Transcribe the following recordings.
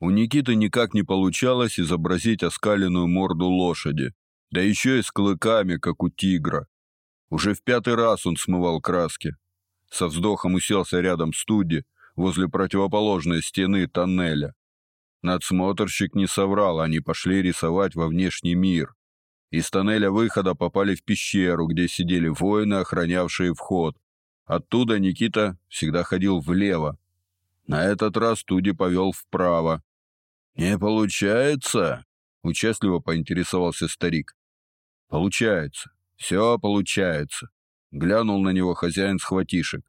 У Никиты никак не получалось изобразить оскаленную морду лошади, да еще и с клыками, как у тигра. Уже в пятый раз он смывал краски. Со вздохом уселся рядом с Туди, возле противоположной стены тоннеля. Надсмотрщик не соврал, они пошли рисовать во внешний мир. Из тоннеля выхода попали в пещеру, где сидели воины, охранявшие вход. Оттуда Никита всегда ходил влево. На этот раз Туди повел вправо. «Не получается?» — участливо поинтересовался старик. «Получается. Все получается», — глянул на него хозяин схватишек.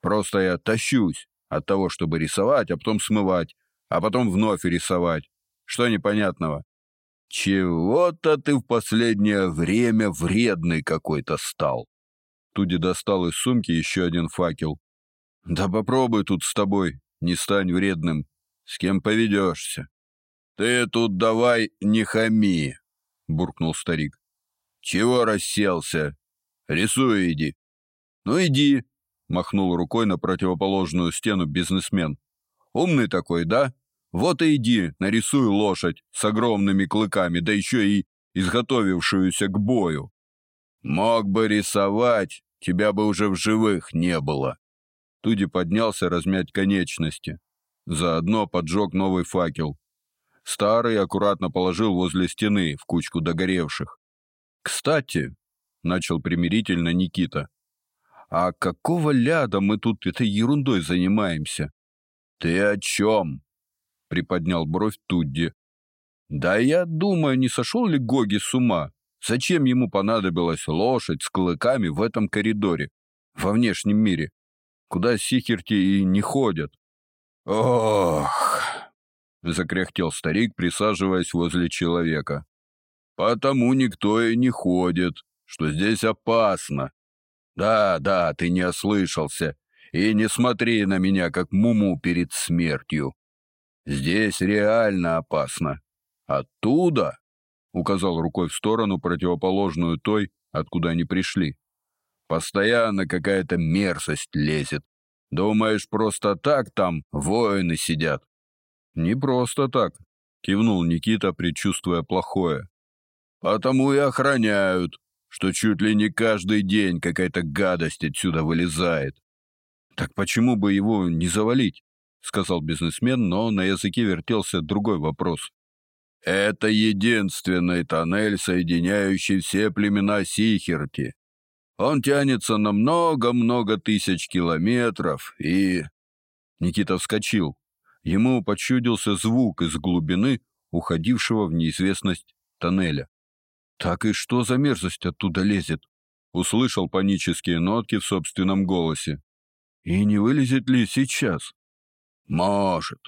«Просто я тащусь от того, чтобы рисовать, а потом смывать, а потом вновь рисовать. Что непонятного?» «Чего-то ты в последнее время вредный какой-то стал». Туди достал из сумки еще один факел. «Да попробуй тут с тобой, не стань вредным. С кем поведешься?» «Ты тут давай не хами», — буркнул старик. «Чего расселся? Рисуй иди». «Ну иди», — махнул рукой на противоположную стену бизнесмен. «Умный такой, да? Вот и иди, нарисуй лошадь с огромными клыками, да еще и изготовившуюся к бою. Мог бы рисовать, тебя бы уже в живых не было». Туди поднялся размять конечности. Заодно поджег новый факел. Старый аккуратно положил возле стены в кучку догоревших. Кстати, начал примирительно Никита. А какого ляда мы тут этой ерундой занимаемся? Ты о чем? приподнял бровь Тудди. Да я думаю, не сошел ли Гоги с ума? Зачем ему понадобилась лошадь с клыками в этом коридоре, во внешнем мире, куда сихерти и не ходят? Ох, закряхтел старик, присаживаясь возле человека. Потому никто и не ходит, что здесь опасно. Да, да, ты не ослышался. И не смотри на меня, как муму перед смертью. Здесь реально опасно. Оттуда, указал рукой в сторону противоположную той, откуда они пришли. Постоянно какая-то мерзость лезет. Думаешь, просто так там воины сидят? Не просто так, кивнул Никита, предчувствуя плохое. Потому и охраняют, что чуть ли не каждый день какая-то гадость отсюда вылезает. Так почему бы его не завалить? сказал бизнесмен, но на языке вертелся другой вопрос. Это единственный тоннель, соединяющий все племена Сихерти. Он тянется на много-много тысяч километров и Никита вскочил. Ему почудился звук из глубины уходившего в неизвестность тоннеля. Так и что за мерзость оттуда лезет? Услышал панические нотки в собственном голосе. И не вылезет ли сейчас? Может.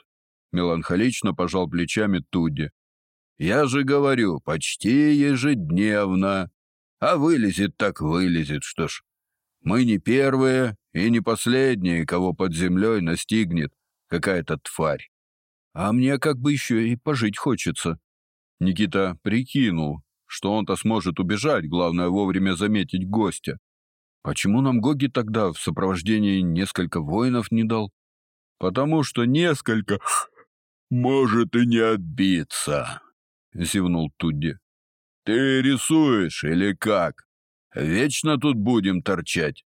Меланхолично пожал плечами Тудди. Я же говорю, почти ежедневно. А вылезет так вылезет, что ж. Мы не первые и не последние, кого под землей настигнет какая-то тварь. А мне как бы еще и пожить хочется. Никита прикинул, что он-то сможет убежать, главное вовремя заметить гостя. Почему нам Гоги тогда в сопровождении несколько воинов не дал? Потому что несколько может и не отбиться, зевнул Тудди. Ты рисуешь или как? Вечно тут будем торчать.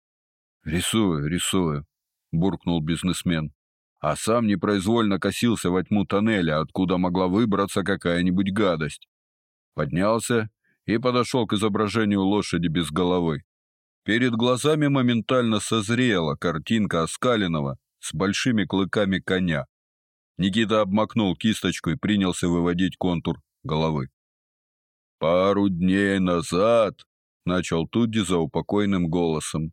Рисую, рисую, буркнул бизнесмен, а сам непроизвольно косился во тьму тоннеля, откуда могла выбраться какая-нибудь гадость поднялся и подошел к изображению лошади без головы. Перед глазами моментально созрела картинка оскаленного с большими клыками коня. Никита обмакнул кисточку и принялся выводить контур головы. Пару дней назад, начал Тудди заупокойным голосом.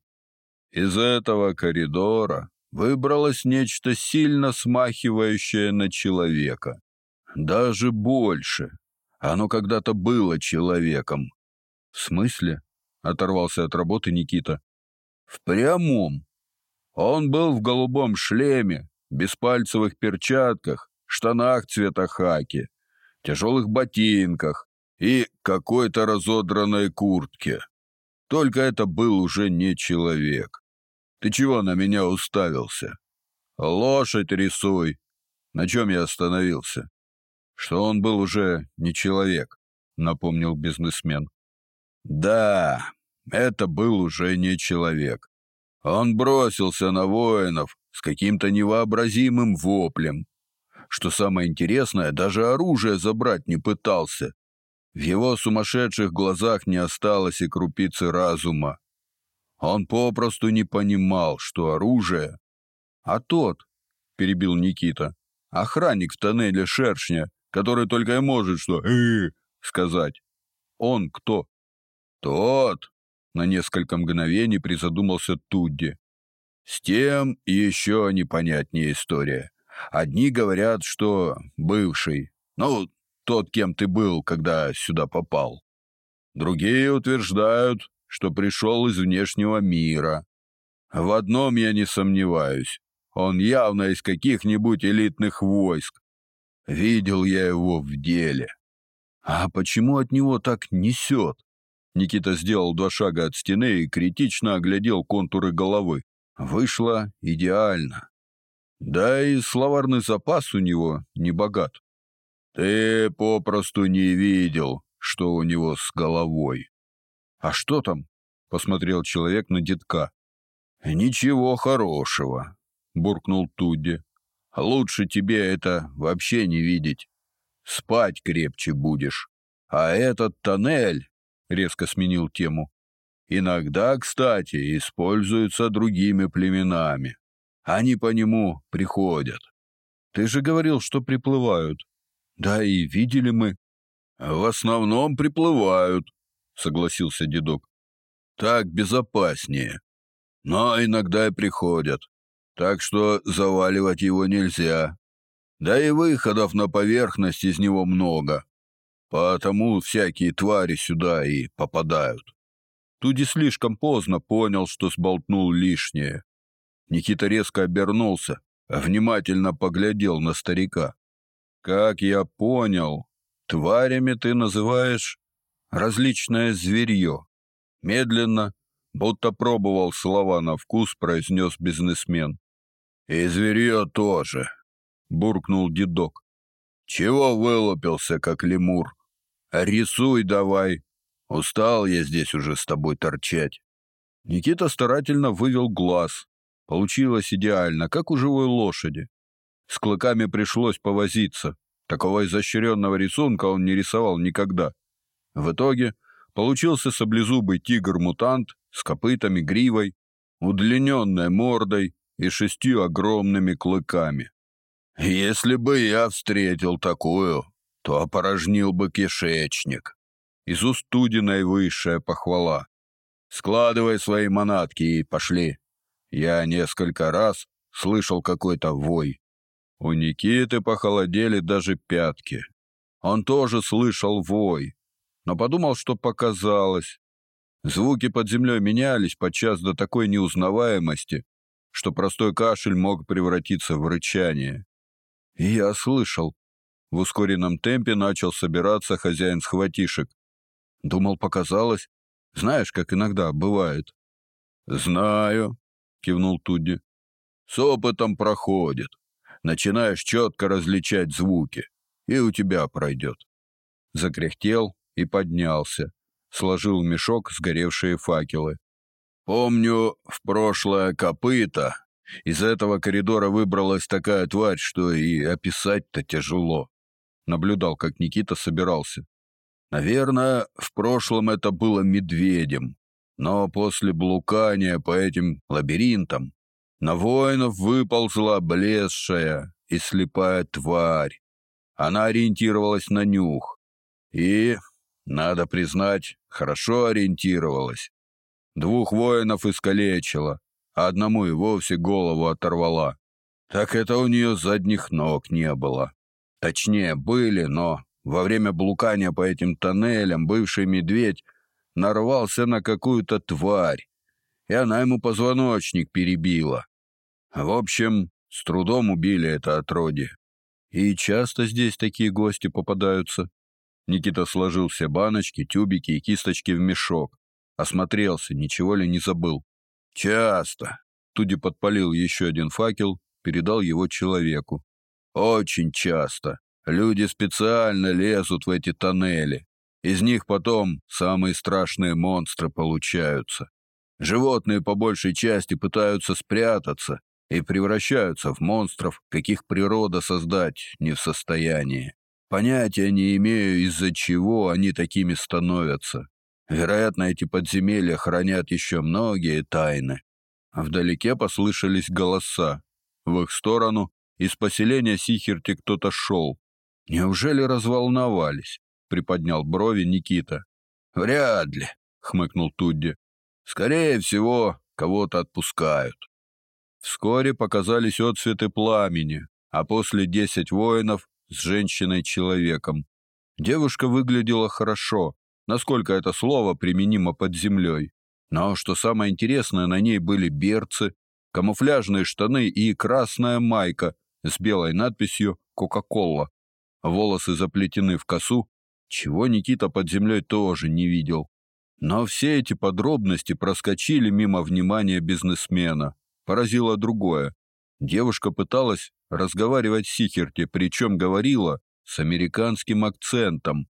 Из этого коридора выбралось нечто сильно смахивающее на человека, даже больше. Оно когда-то было человеком. В смысле? Оторвался от работы Никита. В прямом. Он был в голубом шлеме, беспальцевых перчатках, штанах цвета хаки, тяжелых ботинках и какой-то разодранной куртке. Только это был уже не человек. Ты чего на меня уставился? Лошадь рисуй. На чем я остановился? Что он был уже не человек, напомнил бизнесмен. Да, это был уже не человек. Он бросился на воинов с каким-то невообразимым воплем. Что самое интересное, даже оружие забрать не пытался. В его сумасшедших глазах не осталось и крупицы разума. Он попросту не понимал, что оружие... А тот, перебил Никита, охранник в тоннеле шершня, который только и может что э сказать. Он кто? Тот, на несколько мгновений призадумался Тудди. С тем еще непонятнее история. Одни говорят, что бывший, ну, тот, кем ты был, когда сюда попал. Другие утверждают, что пришел из внешнего мира. В одном я не сомневаюсь. Он явно из каких-нибудь элитных войск. Видел я его в деле. А почему от него так несет? Никита сделал два шага от стены и критично оглядел контуры головы. Вышло идеально. Да и словарный запас у него не богат. Ты попросту не видел, что у него с головой. А что там? посмотрел человек на детка. Ничего хорошего, буркнул Тудди. Лучше тебе это вообще не видеть. Спать крепче будешь. А этот тоннель резко сменил тему. Иногда, кстати, используются другими племенами. Они по нему приходят. Ты же говорил, что приплывают. Да и видели мы. В основном приплывают, согласился дедок. Так безопаснее. Но иногда и приходят. Так что заваливать его нельзя. Да и выходов на поверхность из него много. Потому всякие твари сюда и попадают. Туди слишком поздно понял, что сболтнул лишнее. Никита резко обернулся, внимательно поглядел на старика. Как я понял, тварями ты называешь различное зверье. Медленно, будто пробовал слова на вкус, произнес бизнесмен. И зверье тоже, буркнул дедок. Чего вылупился, как лемур? Рисуй давай. Устал я здесь уже с тобой торчать. Никита старательно вывел глаз. Получилось идеально, как у живой лошади. С клыками пришлось повозиться. Такого изощренного рисунка он не рисовал никогда. В итоге получился саблезубый тигр-мутант с копытами, гривой, удлиненной мордой и шестью огромными клыками. Если бы я встретил такую, то опорожнил бы кишечник. Из уст Туди наивысшая похвала. Складывай свои манатки и пошли. Я несколько раз слышал какой-то вой. У Никиты похолодели даже пятки. Он тоже слышал вой, но подумал, что показалось. Звуки под землей менялись подчас до такой неузнаваемости, что простой кашель мог превратиться в рычание. И я слышал. В ускоренном темпе начал собираться хозяин схватишек. Думал, показалось. Знаешь, как иногда бывает. Знаю, кивнул Тудди. С опытом проходит начинаешь четко различать звуки, и у тебя пройдет. Закряхтел и поднялся, сложил в мешок сгоревшие факелы. Помню, в прошлое копыто из этого коридора выбралась такая тварь, что и описать-то тяжело. Наблюдал, как Никита собирался. Наверное, в прошлом это было медведем, но после блукания по этим лабиринтам на воинов выползла облезшая и слепая тварь. Она ориентировалась на нюх. И, надо признать, хорошо ориентировалась. Двух воинов искалечила, а одному и вовсе голову оторвала. Так это у нее задних ног не было. Точнее, были, но во время блукания по этим тоннелям бывший медведь нарвался на какую-то тварь, и она ему позвоночник перебила. В общем, с трудом убили это отродье. И часто здесь такие гости попадаются. Никита сложил все баночки, тюбики и кисточки в мешок. Осмотрелся, ничего ли не забыл. Часто. Туди подпалил еще один факел, передал его человеку. Очень часто. Люди специально лезут в эти тоннели. Из них потом самые страшные монстры получаются. Животные по большей части пытаются спрятаться и превращаются в монстров, каких природа создать не в состоянии. Понятия не имею, из-за чего они такими становятся. Вероятно, эти подземелья хранят еще многие тайны. Вдалеке послышались голоса. В их сторону из поселения Сихерти кто-то шел. Неужели разволновались? Приподнял брови Никита. Вряд ли, хмыкнул Тудди. Скорее всего, кого-то отпускают. Вскоре показались отсветы пламени, а после десять воинов с женщиной-человеком. Девушка выглядела хорошо, насколько это слово применимо под землей. Но что самое интересное, на ней были берцы, камуфляжные штаны и красная майка с белой надписью «Кока-кола». Волосы заплетены в косу, чего Никита под землей тоже не видел. Но все эти подробности проскочили мимо внимания бизнесмена. Поразило другое. Девушка пыталась разговаривать с Сихерти, причем говорила с американским акцентом.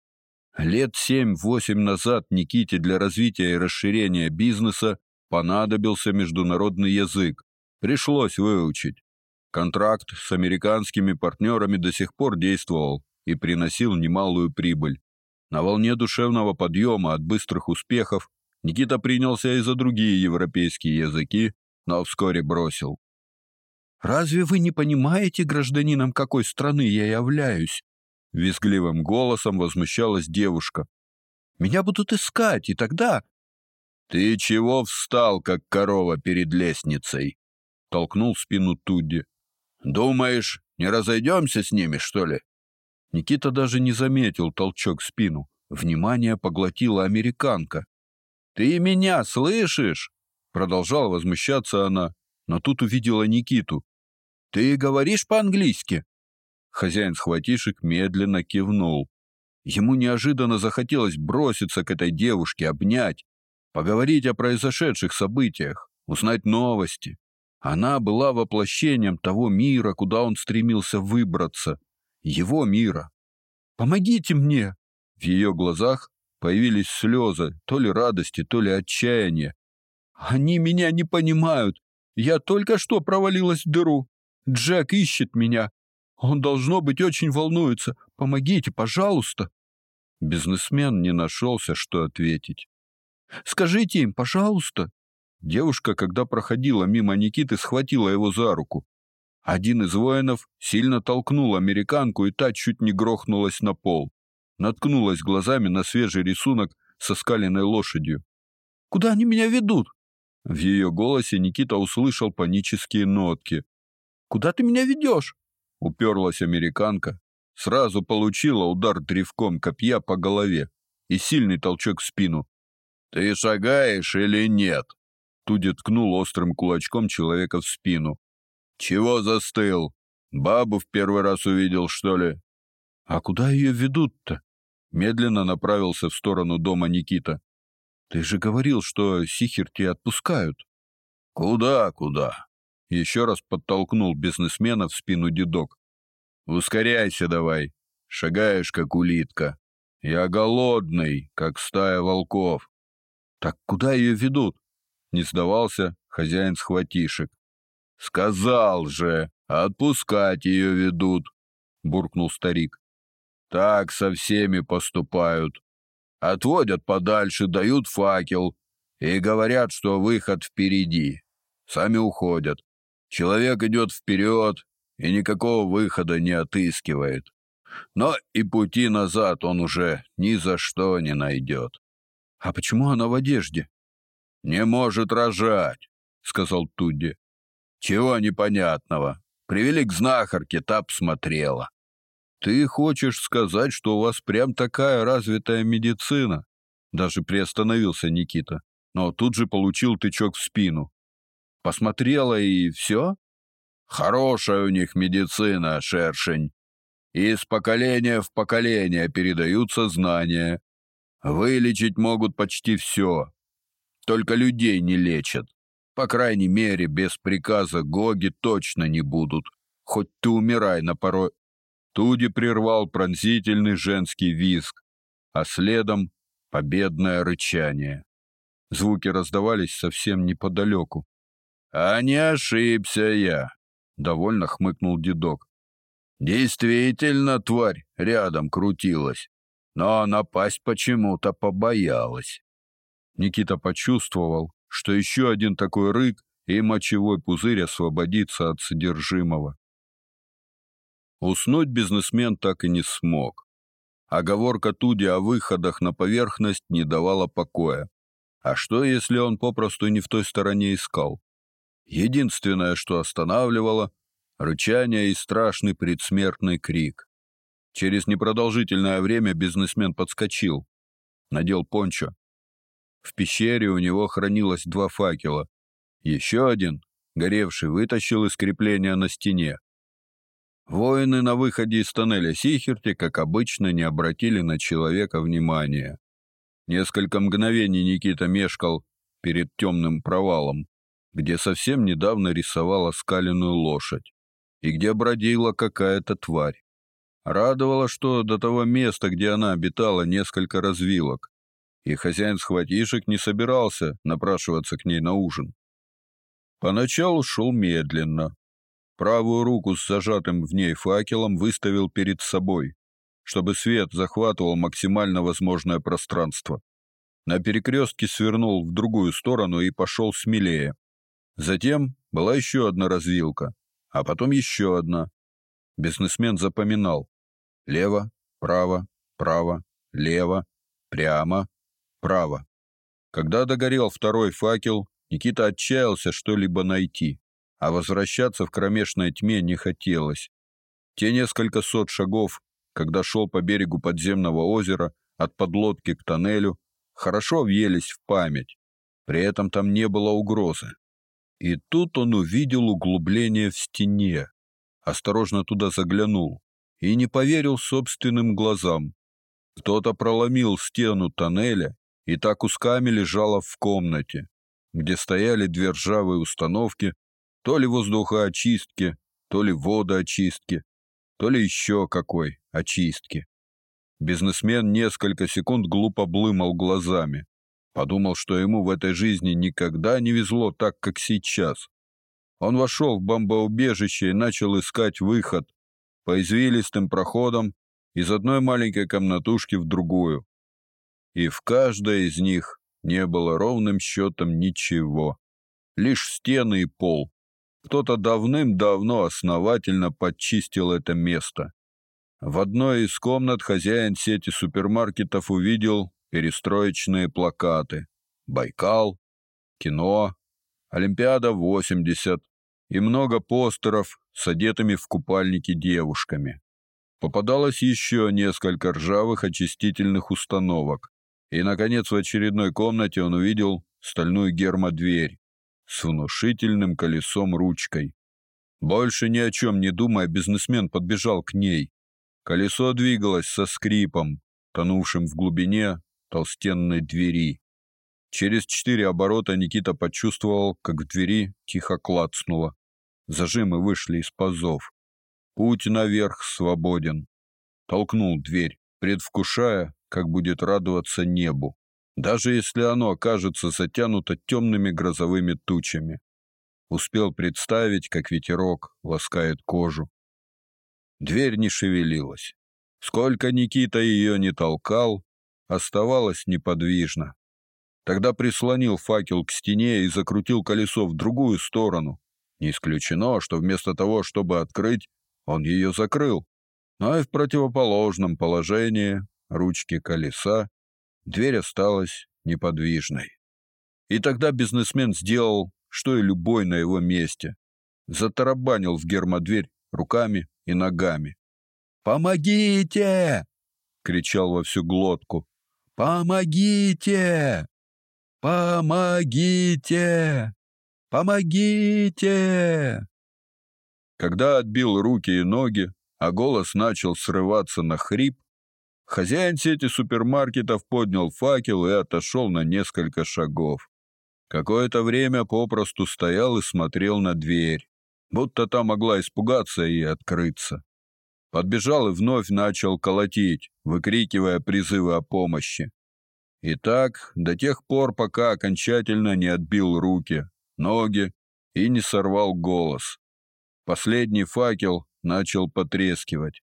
Лет семь-восемь назад Никите для развития и расширения бизнеса понадобился международный язык. Пришлось выучить. Контракт с американскими партнерами до сих пор действовал и приносил немалую прибыль. На волне душевного подъема от быстрых успехов Никита принялся и за другие европейские языки, но вскоре бросил. «Разве вы не понимаете, гражданином какой страны я являюсь?» Визгливым голосом возмущалась девушка. «Меня будут искать, и тогда...» «Ты чего встал, как корова перед лестницей?» Толкнул спину Тудди. «Думаешь, не разойдемся с ними, что ли?» Никита даже не заметил толчок в спину. Внимание поглотила американка. «Ты меня слышишь?» Продолжала возмущаться она, но тут увидела Никиту. «Ты говоришь по-английски?» Хозяин схватишек медленно кивнул. Ему неожиданно захотелось броситься к этой девушке, обнять, поговорить о произошедших событиях, узнать новости. Она была воплощением того мира, куда он стремился выбраться его мира. Помогите мне. В ее глазах появились слезы, то ли радости, то ли отчаяния. Они меня не понимают. Я только что провалилась в дыру. Джек ищет меня. Он должно быть очень волнуется. Помогите, пожалуйста. Бизнесмен не нашелся, что ответить. Скажите им, пожалуйста. Девушка, когда проходила мимо Никиты, схватила его за руку. Один из воинов сильно толкнул американку, и та чуть не грохнулась на пол. Наткнулась глазами на свежий рисунок со скаленной лошадью. «Куда они меня ведут?» В ее голосе Никита услышал панические нотки. «Куда ты меня ведешь?» Уперлась американка. Сразу получила удар древком копья по голове и сильный толчок в спину. «Ты шагаешь или нет?» Туди ткнул острым кулачком человека в спину. Чего застыл? Бабу в первый раз увидел, что ли? А куда ее ведут-то? Медленно направился в сторону дома Никита. Ты же говорил, что Сихерти отпускают. Куда, куда? Еще раз подтолкнул бизнесмена в спину дедок. Ускоряйся давай. Шагаешь, как улитка. Я голодный, как стая волков. Так куда ее ведут? Не сдавался хозяин схватишек. Сказал же, отпускать ее ведут, буркнул старик. Так со всеми поступают. Отводят подальше, дают факел и говорят, что выход впереди. Сами уходят. Человек идет вперед и никакого выхода не отыскивает. Но и пути назад он уже ни за что не найдет. А почему она в одежде? Не может рожать, сказал Тудди. Чего непонятного? Привели к знахарке, та посмотрела. Ты хочешь сказать, что у вас прям такая развитая медицина? Даже приостановился Никита, но тут же получил тычок в спину. Посмотрела и все? Хорошая у них медицина, шершень. Из поколения в поколение передаются знания. Вылечить могут почти все. Только людей не лечат. По крайней мере, без приказа Гоги точно не будут. Хоть ты умирай на порой Туди прервал пронзительный женский визг, а следом победное рычание. Звуки раздавались совсем неподалеку. А не ошибся я, довольно хмыкнул дедок. Действительно, тварь рядом крутилась, но напасть почему-то побоялась. Никита почувствовал, что еще один такой рык, и мочевой пузырь освободится от содержимого. Уснуть бизнесмен так и не смог. Оговорка Туди о выходах на поверхность не давала покоя. А что, если он попросту не в той стороне искал? Единственное, что останавливало рычание и страшный предсмертный крик. Через непродолжительное время бизнесмен подскочил, надел пончо. В пещере у него хранилось два факела. Еще один, горевший, вытащил из крепления на стене. Воины на выходе из тоннеля Сихерти, как обычно, не обратили на человека внимания. Несколько мгновений Никита мешкал перед темным провалом, где совсем недавно рисовала скаленную лошадь и где бродила какая-то тварь. Радовало, что до того места, где она обитала, несколько развилок, и хозяин схватишек не собирался напрашиваться к ней на ужин. Поначалу шел медленно. Правую руку с зажатым в ней факелом выставил перед собой, чтобы свет захватывал максимально возможное пространство. На перекрестке свернул в другую сторону и пошел смелее. Затем была еще одна развилка, а потом еще одна. Бизнесмен запоминал: лево, право, право, лево, прямо, право. Когда догорел второй факел, Никита отчаялся что-либо найти, а возвращаться в кромешной тьме не хотелось. Те несколько сот шагов когда шел по берегу подземного озера от подлодки к тоннелю, хорошо въелись в память. При этом там не было угрозы. И тут он увидел углубление в стене, осторожно туда заглянул и не поверил собственным глазам. Кто-то проломил стену тоннеля и так кусками лежало в комнате, где стояли две ржавые установки, то ли воздухоочистки, то ли водоочистки, то ли еще какой очистки. Бизнесмен несколько секунд глупо блымал глазами. Подумал, что ему в этой жизни никогда не везло так, как сейчас. Он вошел в бомбоубежище и начал искать выход по извилистым проходам из одной маленькой комнатушки в другую. И в каждой из них не было ровным счетом ничего. Лишь стены и пол, кто-то давным-давно основательно подчистил это место. В одной из комнат хозяин сети супермаркетов увидел перестроечные плакаты: Байкал, кино, Олимпиада 80 и много постеров с одетыми в купальники девушками. Попадалось еще несколько ржавых очистительных установок. И наконец в очередной комнате он увидел стальную гермодверь, с внушительным колесом ручкой. Больше ни о чем не думая, бизнесмен подбежал к ней. Колесо двигалось со скрипом, тонувшим в глубине толстенной двери. Через четыре оборота Никита почувствовал, как в двери тихо клацнуло. Зажимы вышли из пазов. Путь наверх свободен. Толкнул дверь, предвкушая, как будет радоваться небу даже если оно окажется затянуто темными грозовыми тучами. Успел представить, как ветерок ласкает кожу. Дверь не шевелилась. Сколько Никита ее не толкал, оставалась неподвижна. Тогда прислонил факел к стене и закрутил колесо в другую сторону. Не исключено, что вместо того, чтобы открыть, он ее закрыл. Но и в противоположном положении ручки колеса Дверь осталась неподвижной. И тогда бизнесмен сделал, что и любой на его месте. Затарабанил в гермодверь руками и ногами. «Помогите!» — кричал во всю глотку. «Помогите! Помогите! Помогите!» Когда отбил руки и ноги, а голос начал срываться на хрип, Хозяин сети супермаркетов поднял факел и отошел на несколько шагов. Какое-то время попросту стоял и смотрел на дверь, будто та могла испугаться и открыться. Подбежал и вновь начал колотить, выкрикивая призывы о помощи. И так до тех пор, пока окончательно не отбил руки, ноги и не сорвал голос. Последний факел начал потрескивать.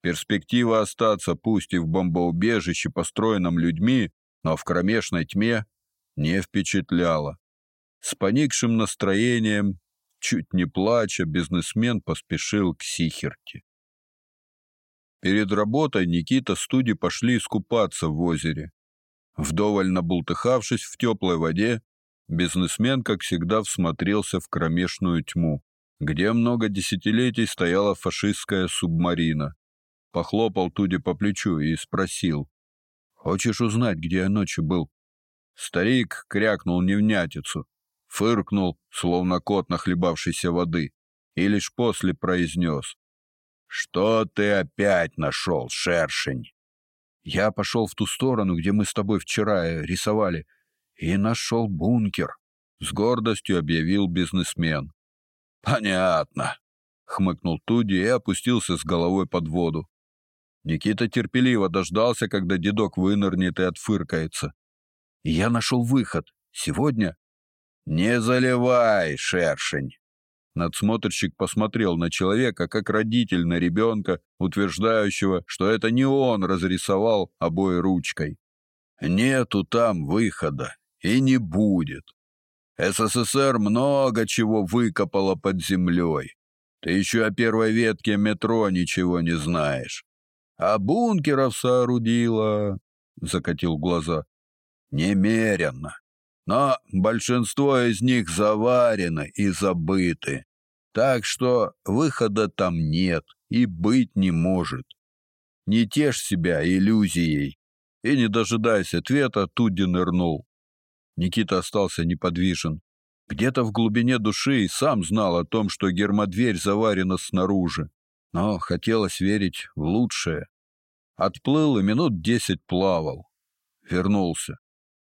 Перспектива остаться пусть и в бомбоубежище, построенном людьми, но в кромешной тьме, не впечатляла. С поникшим настроением, чуть не плача, бизнесмен поспешил к Сихерти. Перед работой Никита с Туди пошли искупаться в озере. Вдоволь набултыхавшись в теплой воде, бизнесмен, как всегда, всмотрелся в кромешную тьму, где много десятилетий стояла фашистская субмарина. Похлопал Туди по плечу и спросил: "Хочешь узнать, где я ночью был?" Старик крякнул невнятицу, фыркнул, словно кот, нахлебавшийся воды, и лишь после произнес. Что ты опять нашел, шершень? Я пошел в ту сторону, где мы с тобой вчера э, рисовали, и нашел бункер. С гордостью объявил бизнесмен. Понятно, хмыкнул Туди и опустился с головой под воду. Никита терпеливо дождался, когда дедок вынырнет и отфыркается. я нашел выход. Сегодня не заливай, шершень, Надсмотрщик посмотрел на человека, как родитель на ребенка, утверждающего, что это не он разрисовал обои ручкой. Нету там выхода и не будет. СССР много чего выкопало под землей. Ты еще о первой ветке метро ничего не знаешь. А бункеров соорудила, закатил глаза. Немеренно. Но большинство из них заварены и забыты. Так что выхода там нет и быть не может. Не тешь себя иллюзией. И не дожидаясь ответа, Тудди нырнул. Никита остался неподвижен. Где-то в глубине души и сам знал о том, что гермодверь заварена снаружи, но хотелось верить в лучшее. Отплыл и минут десять плавал. Вернулся.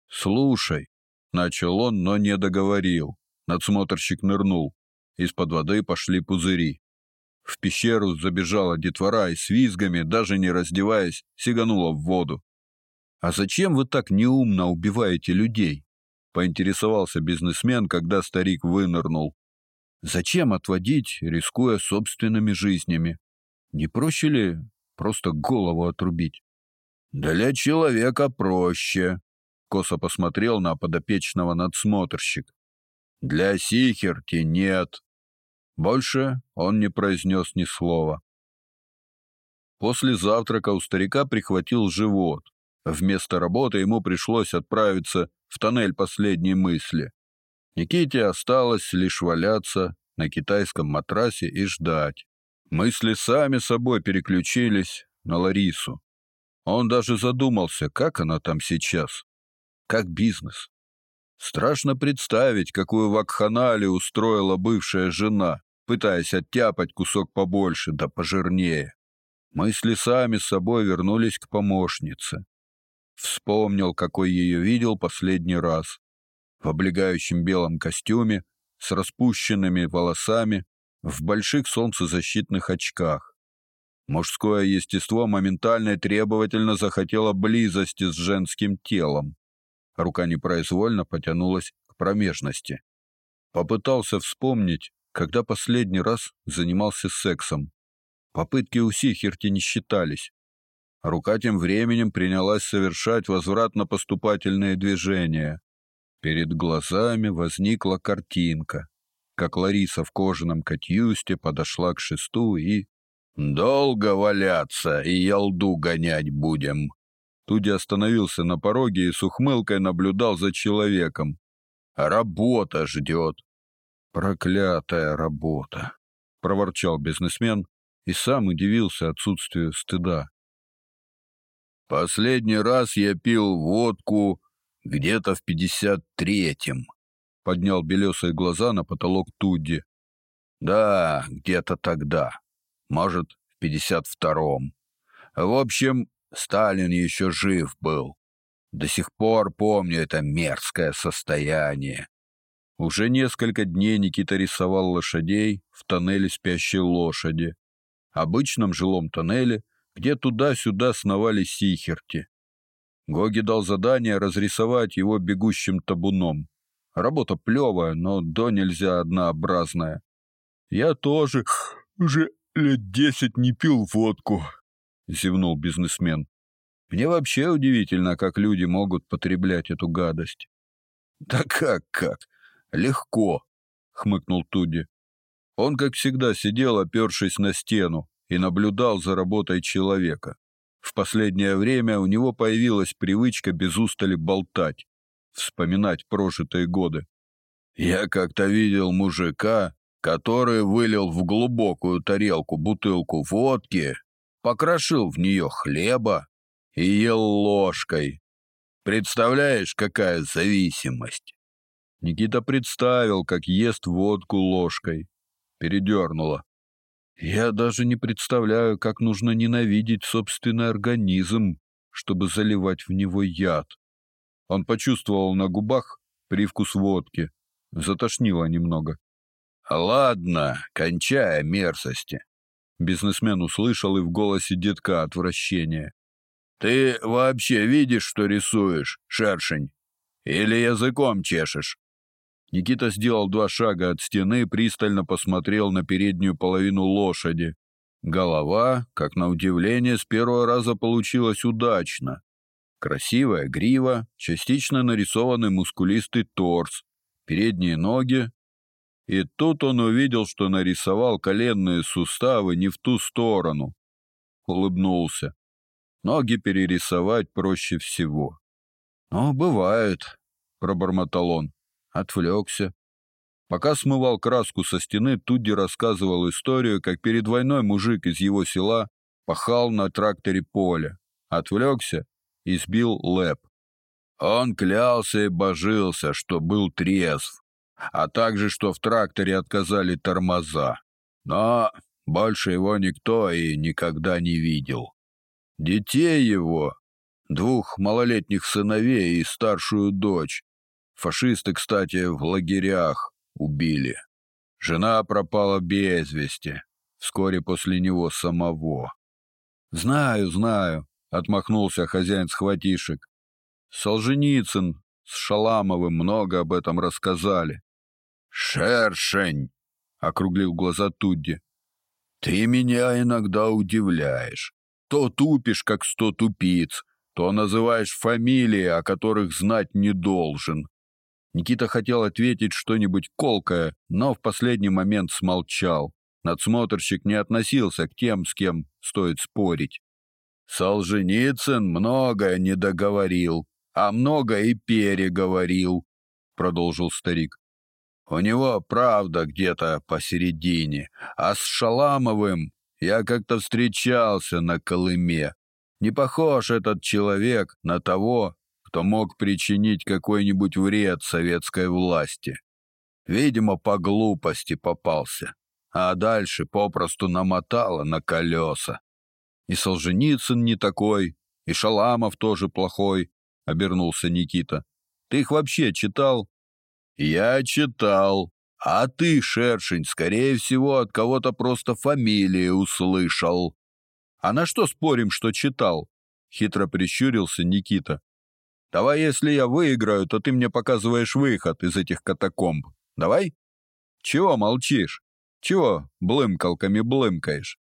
Слушай, начал он, но не договорил. Надсмотрщик нырнул. Из-под воды пошли пузыри. В пещеру забежала детвора и с визгами, даже не раздеваясь, сиганула в воду. А зачем вы так неумно убиваете людей? поинтересовался бизнесмен, когда старик вынырнул. Зачем отводить, рискуя собственными жизнями? Не проще ли просто голову отрубить? Для человека проще, косо посмотрел на подопечного надсмотрщик. Для Сихерти нет. Больше он не произнес ни слова. После завтрака у старика прихватил живот. Вместо работы ему пришлось отправиться в тоннель последней мысли. Никите осталось лишь валяться на китайском матрасе и ждать. Мысли сами собой переключились на Ларису. Он даже задумался, как она там сейчас, как бизнес. Страшно представить, какую вакханалию устроила бывшая жена пытаясь оттяпать кусок побольше да пожирнее. Мысли сами собой вернулись к помощнице. Вспомнил, какой ее видел последний раз. В облегающем белом костюме, с распущенными волосами, в больших солнцезащитных очках. Мужское естество моментально и требовательно захотело близости с женским телом. Рука непроизвольно потянулась к промежности. Попытался вспомнить, когда последний раз занимался сексом. Попытки у Сихерти не считались. Рука тем временем принялась совершать возвратно-поступательные движения. Перед глазами возникла картинка, как Лариса в кожаном катюсте подошла к шесту и долго валяться и елду гонять будем. Туди остановился на пороге и с ухмылкой наблюдал за человеком. Работа ждет. Проклятая работа, проворчал бизнесмен и сам удивился отсутствию стыда. Последний раз я пил водку где-то в пятьдесят третьем. Поднял белесые глаза на потолок Тудди. Да, где-то тогда. Может, в пятьдесят втором. В общем, Сталин еще жив был. До сих пор помню это мерзкое состояние. Уже несколько дней Никита рисовал лошадей в тоннеле спящей лошади. обычном жилом тоннеле, где туда-сюда сновали сихерти. Гоги дал задание разрисовать его бегущим табуном. Работа плевая, но до нельзя однообразная. Я тоже уже лет десять не пил водку, зевнул бизнесмен. Мне вообще удивительно, как люди могут потреблять эту гадость. Да как как? Легко, хмыкнул Туди. Он, как всегда, сидел, опершись на стену, и наблюдал за работой человека. В последнее время у него появилась привычка без устали болтать, вспоминать прожитые годы. Я как-то видел мужика, который вылил в глубокую тарелку бутылку водки, покрошил в нее хлеба и ел ложкой. Представляешь, какая зависимость? Никита представил, как ест водку ложкой. Передернуло. Я даже не представляю, как нужно ненавидеть собственный организм, чтобы заливать в него яд. Он почувствовал на губах привкус водки, затошнило немного. Ладно, кончай мерзости. Бизнесмен услышал и в голосе детка отвращение. Ты вообще видишь, что рисуешь, шершень? Или языком чешешь? Никита сделал два шага от стены, пристально посмотрел на переднюю половину лошади. Голова, как на удивление, с первого раза получилась удачно. Красивая грива, частично нарисованный мускулистый торс, передние ноги. И тут он увидел, что нарисовал коленные суставы не в ту сторону. Улыбнулся. Ноги перерисовать проще всего. «Ну, бывает», — пробормотал он отвлекся. Пока смывал краску со стены, Тудди рассказывал историю, как перед войной мужик из его села пахал на тракторе поле, отвлекся и сбил лэп. Он клялся и божился, что был трезв, а также, что в тракторе отказали тормоза. Но больше его никто и никогда не видел. Детей его, двух малолетних сыновей и старшую дочь, Фашисты, кстати, в лагерях убили. Жена пропала без вести, вскоре после него самого. Знаю, знаю, отмахнулся хозяин схватишек. Солженицын с Шаламовым много об этом рассказали. Шершень, округлил глаза Тудди. Ты меня иногда удивляешь. То тупишь, как сто тупиц, то называешь фамилии, о которых знать не должен. Никита хотел ответить что-нибудь колкое, но в последний момент смолчал. Надсмотрщик не относился к тем, с кем стоит спорить. Солженицын многое не договорил, а много и переговорил, продолжил старик. У него правда где-то посередине, а с Шаламовым я как-то встречался на Колыме. Не похож этот человек на того, кто мог причинить какой-нибудь вред советской власти. Видимо, по глупости попался, а дальше попросту намотало на колеса. И Солженицын не такой, и Шаламов тоже плохой, обернулся Никита. Ты их вообще читал? Я читал. А ты, шершень, скорее всего, от кого-то просто фамилии услышал. А на что спорим, что читал? Хитро прищурился Никита. Давай, если я выиграю, то ты мне показываешь выход из этих катакомб. Давай? Чего молчишь? Чего блымкалками блымкаешь?